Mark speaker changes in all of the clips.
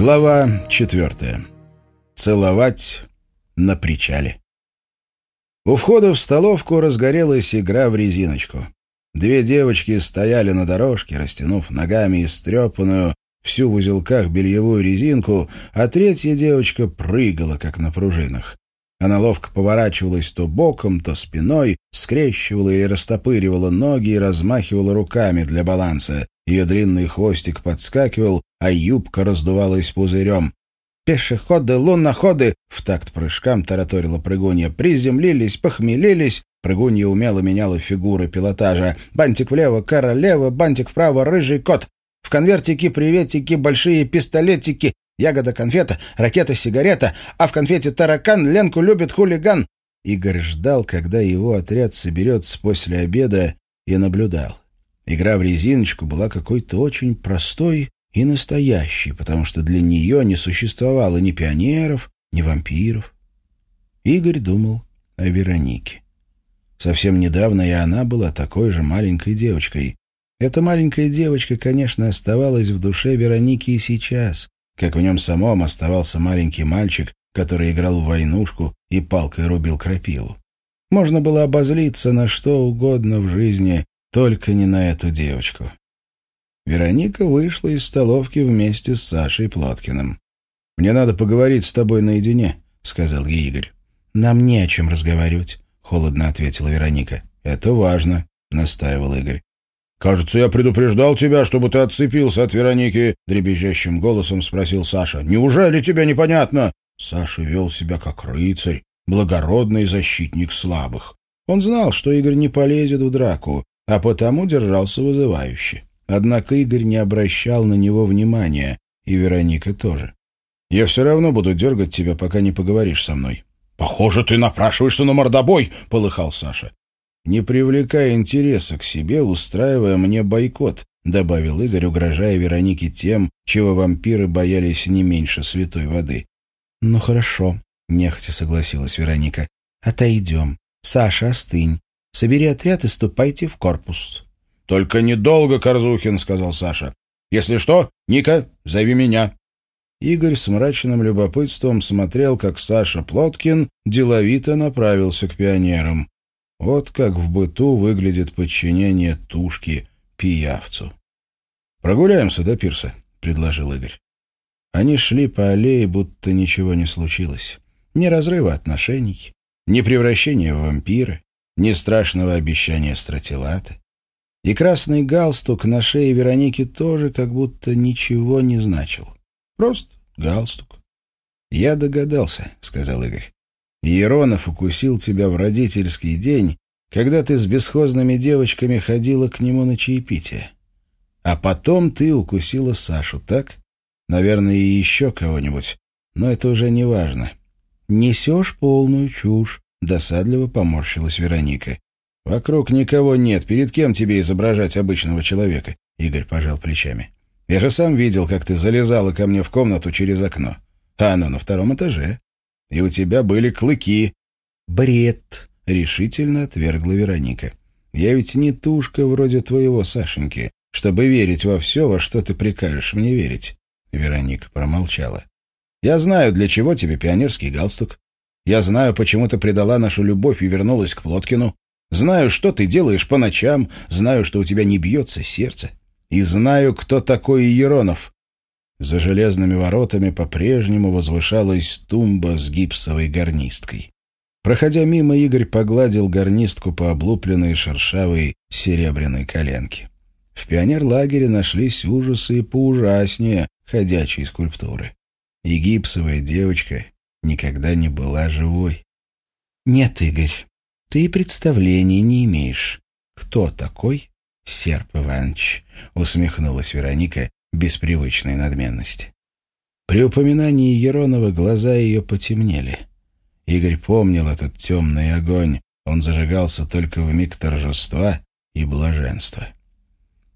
Speaker 1: Глава четвертая. Целовать на причале. У входа в столовку разгорелась игра в резиночку. Две девочки стояли на дорожке, растянув ногами истрепанную, всю в узелках бельевую резинку, а третья девочка прыгала, как на пружинах. Она ловко поворачивалась то боком, то спиной, скрещивала и растопыривала ноги и размахивала руками для баланса. Ее длинный хвостик подскакивал, а юбка раздувалась пузырем. «Пешеходы, луноходы!» — в такт прыжкам тараторила прыгунья. «Приземлились, похмелились!» Прыгунья умело меняла фигуры пилотажа. «Бантик влево, королева, бантик вправо, рыжий кот!» В конвертике приветики, большие пистолетики, ягода конфета, ракета сигарета, а в конфете таракан, Ленку любит хулиган. Игорь ждал, когда его отряд соберется после обеда, и наблюдал. Игра в резиночку была какой-то очень простой и настоящей, потому что для нее не существовало ни пионеров, ни вампиров. Игорь думал о Веронике. Совсем недавно и она была такой же маленькой девочкой. Эта маленькая девочка, конечно, оставалась в душе Вероники и сейчас, как в нем самом оставался маленький мальчик, который играл в войнушку и палкой рубил крапиву. Можно было обозлиться на что угодно в жизни, только не на эту девочку. Вероника вышла из столовки вместе с Сашей Плоткиным. «Мне надо поговорить с тобой наедине», — сказал ей Игорь. «Нам не о чем разговаривать», — холодно ответила Вероника. «Это важно», — настаивал Игорь. «Кажется, я предупреждал тебя, чтобы ты отцепился от Вероники», — дребезжащим голосом спросил Саша. «Неужели тебе непонятно?» Саша вел себя как рыцарь, благородный защитник слабых. Он знал, что Игорь не полезет в драку, а потому держался вызывающе. Однако Игорь не обращал на него внимания, и Вероника тоже. «Я все равно буду дергать тебя, пока не поговоришь со мной». «Похоже, ты напрашиваешься на мордобой», — полыхал Саша. «Не привлекая интереса к себе, устраивая мне бойкот», — добавил Игорь, угрожая Веронике тем, чего вампиры боялись не меньше святой воды. «Ну хорошо», — нехотя согласилась Вероника. «Отойдем. Саша, остынь. Собери отряд и ступайте в корпус».
Speaker 2: «Только недолго, Корзухин», — сказал Саша. «Если что, Ника, зови меня».
Speaker 1: Игорь с мрачным любопытством смотрел, как Саша Плоткин деловито направился к пионерам. Вот как в быту выглядит подчинение тушки пиявцу. «Прогуляемся до пирса», — предложил Игорь. Они шли по аллее, будто ничего не случилось. Ни разрыва отношений, ни превращения в вампира, ни страшного обещания стратилата. И красный галстук на шее Вероники тоже как будто ничего не значил. Просто галстук. «Я догадался», — сказал Игорь. «Еронов укусил тебя в родительский день, когда ты с бесхозными девочками ходила к нему на чаепитие. А потом ты укусила Сашу, так? Наверное, и еще кого-нибудь. Но это уже не важно. Несешь полную чушь. Досадливо поморщилась Вероника. «Вокруг никого нет. Перед кем тебе изображать обычного человека?» Игорь пожал плечами. «Я же сам видел, как ты залезала ко мне в комнату через окно. А оно на втором этаже. И у тебя были клыки». «Бред!» — решительно отвергла Вероника. «Я ведь не тушка вроде твоего Сашеньки, чтобы верить во все, во что ты прикажешь мне верить». Вероника промолчала. «Я знаю, для чего тебе пионерский галстук. Я знаю, почему ты предала нашу любовь и вернулась к Плоткину. Знаю, что ты делаешь по ночам, знаю, что у тебя не бьется сердце. И знаю, кто такой Еронов». За железными воротами по-прежнему возвышалась тумба с гипсовой гарнисткой. Проходя мимо, Игорь погладил гарнистку по облупленной шершавой серебряной коленке. В пионерлагере нашлись ужасы и поужаснее ходячей скульптуры. И гипсовая девочка никогда не была живой. Нет, Игорь, ты представления не имеешь. Кто такой Серп Иванович? Усмехнулась Вероника без привычной надменности. При упоминании Еронова глаза ее потемнели. Игорь помнил этот темный огонь. Он зажигался только в миг торжества и блаженства.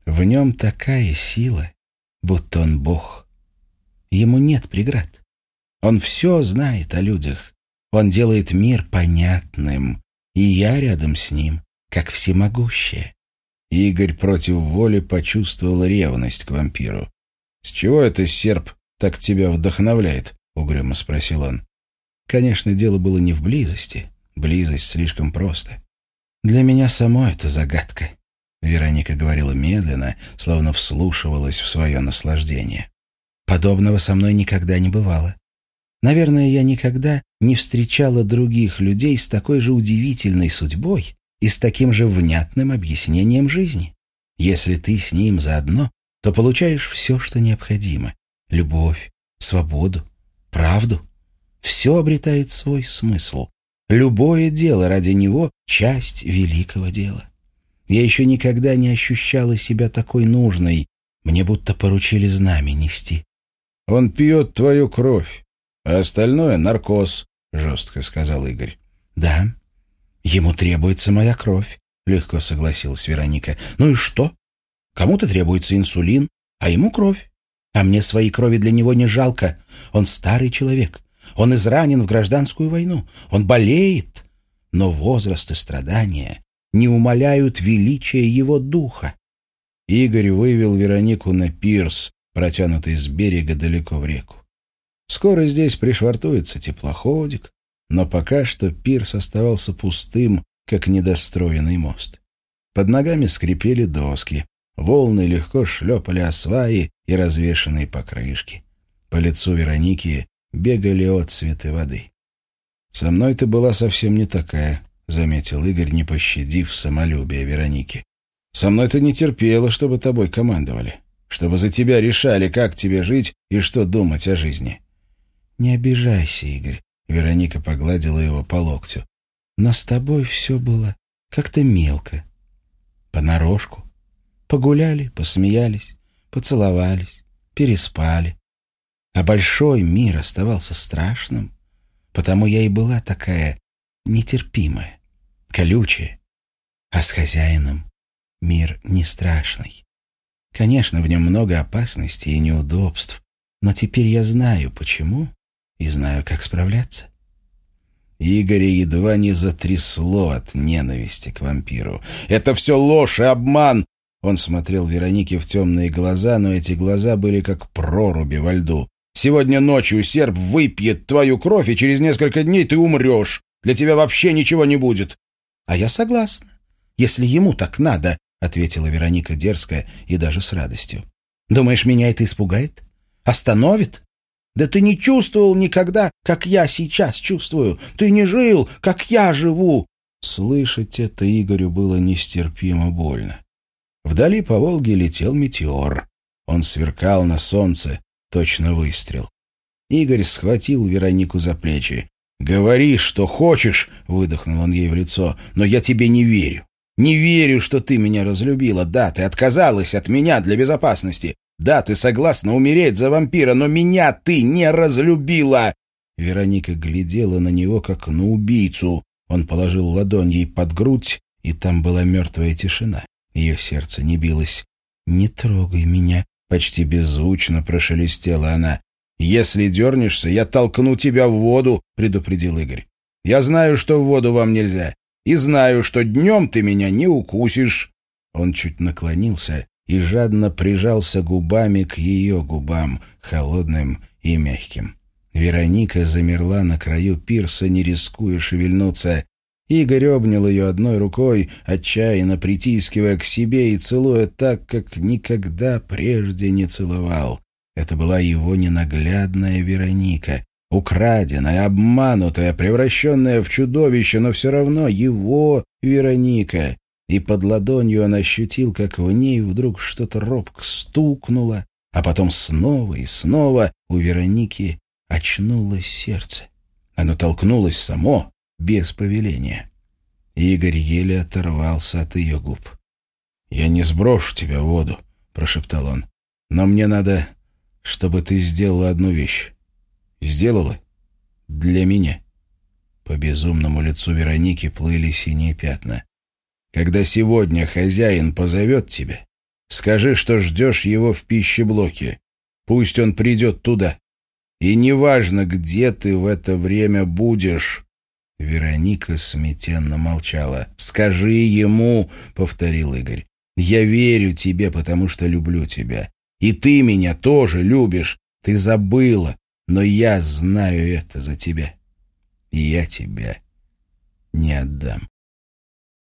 Speaker 1: В нем такая сила, будто он бог. Ему нет преград. Он все знает о людях. Он делает мир понятным. И я рядом с ним, как всемогущая. Игорь против воли почувствовал ревность к вампиру. С чего это серп так тебя вдохновляет?» — угрюмо спросил он. Конечно, дело было не в близости. Близость слишком просто. Для меня само это загадка. Вероника говорила медленно, словно вслушивалась в свое наслаждение. Подобного со мной никогда не бывало. Наверное, я никогда не встречала других людей с такой же удивительной судьбой и с таким же внятным объяснением жизни. Если ты с ним заодно, то получаешь все, что необходимо. Любовь, свободу, правду. Все обретает свой смысл. Любое дело ради него — часть великого дела. Я еще никогда не ощущала себя такой нужной. Мне будто поручили знамя нести.
Speaker 2: «Он пьет твою кровь, а остальное — наркоз», — жестко сказал Игорь.
Speaker 1: «Да, ему требуется моя кровь», — легко согласилась Вероника. «Ну и что? Кому-то требуется инсулин, а ему кровь. А мне своей крови для него не жалко. Он старый человек. Он изранен в гражданскую войну. Он болеет. Но возраст и страдания не умаляют величия его духа.
Speaker 2: Игорь вывел Веронику на пирс, протянутый с берега далеко в реку. Скоро здесь пришвартуется теплоходик, но пока что пирс оставался пустым, как недостроенный мост. Под ногами скрипели доски, волны легко шлепали о сваи и развешанные покрышки. По лицу Вероники бегали отцветы воды. «Со мной ты была совсем не такая», — заметил Игорь, не пощадив самолюбие Вероники. «Со мной ты не терпела, чтобы тобой командовали, чтобы за тебя решали, как тебе жить и что думать о жизни».
Speaker 1: «Не обижайся, Игорь», — Вероника погладила его по локтю. «Но с тобой все было как-то мелко, понарошку. Погуляли, посмеялись, поцеловались, переспали. А большой мир оставался страшным, потому я и была такая нетерпимая, колючая. А с хозяином мир не страшный. Конечно, в нем много опасностей и неудобств, но теперь я знаю, почему, и знаю, как справляться.
Speaker 2: Игоря едва не затрясло от ненависти к вампиру. «Это все ложь и обман!» Он смотрел Веронике в темные глаза, но эти глаза были как проруби во льду. Сегодня ночью серб выпьет твою кровь, и через несколько дней ты умрешь. Для тебя вообще ничего не будет».
Speaker 1: «А я согласна, если ему так надо», — ответила Вероника дерзко и даже с радостью. «Думаешь, меня это испугает? Остановит? Да ты не чувствовал никогда, как я сейчас чувствую. Ты не жил, как я живу».
Speaker 2: Слышать это Игорю было нестерпимо больно. Вдали по Волге летел метеор. Он сверкал на солнце, Точно выстрел. Игорь схватил Веронику за плечи. «Говори, что хочешь», — выдохнул он ей в лицо, — «но я тебе не верю. Не верю, что ты меня разлюбила. Да, ты отказалась от меня для безопасности. Да, ты согласна умереть за вампира, но меня ты не разлюбила!» Вероника глядела на него, как на убийцу. Он положил ладонь ей под грудь, и там была мертвая тишина. Ее сердце не билось. «Не трогай меня», Почти беззвучно прошелестела она. «Если дернешься, я толкну тебя в воду», — предупредил Игорь. «Я знаю, что в воду вам нельзя, и знаю, что днем ты меня не укусишь». Он чуть наклонился и жадно прижался губами к ее губам, холодным и мягким. Вероника замерла на краю пирса, не рискуя шевельнуться. Игорь обнял ее одной рукой, отчаянно притискивая к себе и целуя так, как никогда прежде не целовал. Это была его ненаглядная Вероника, украденная, обманутая, превращенная в чудовище, но все равно его Вероника. И под ладонью он ощутил, как в ней вдруг что-то робко стукнуло, а потом снова и снова у Вероники очнулось сердце. Оно толкнулось само, без повеления. Игорь еле оторвался от ее губ. «Я не сброшу тебя в воду», — прошептал он. «Но мне надо, чтобы ты сделала одну вещь. Сделала? Для меня». По безумному лицу Вероники плыли синие пятна. «Когда сегодня хозяин позовет тебя, скажи, что ждешь его в пищеблоке. Пусть он придет туда. И неважно, где ты в это время будешь, Вероника смятенно молчала. «Скажи ему», — повторил Игорь. «Я верю тебе, потому что люблю тебя. И ты меня тоже любишь. Ты забыла, но я знаю это за тебя. И я тебя не отдам.